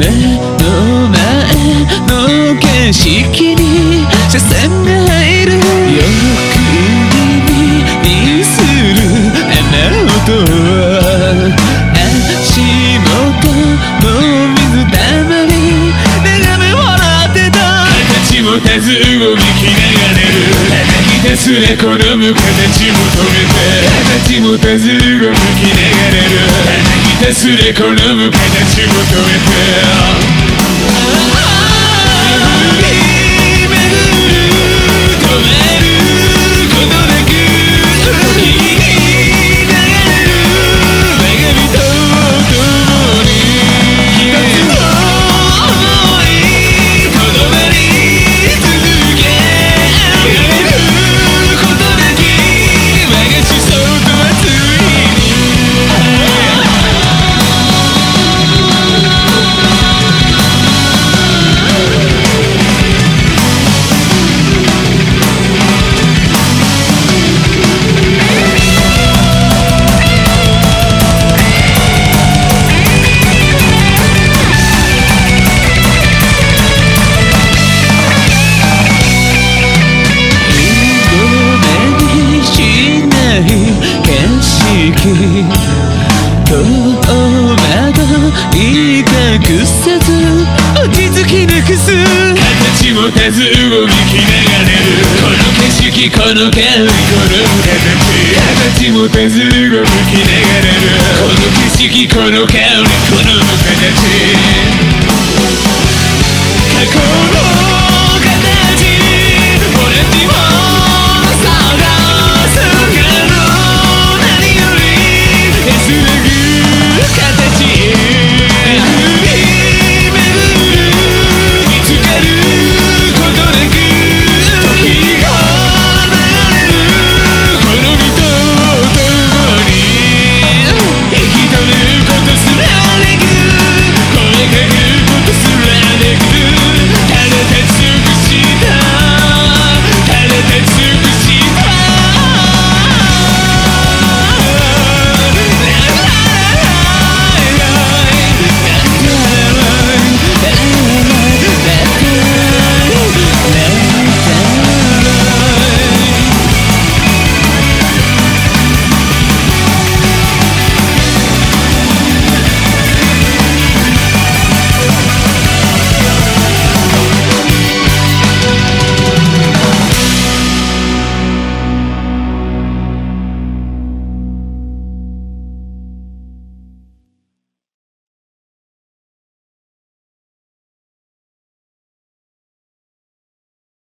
目の前の景色に車線が入るよく耳にするあの音は足元の水たまり眺め笑ってた形もたず動き流れるひたすら好む形も止めて形もたず動き流れるひたすら好まど威嚇せず落ち着きなくす。形もたず動きながれる。この景色この香りこの形。形もたず動きながれる。この景色この香りこの形。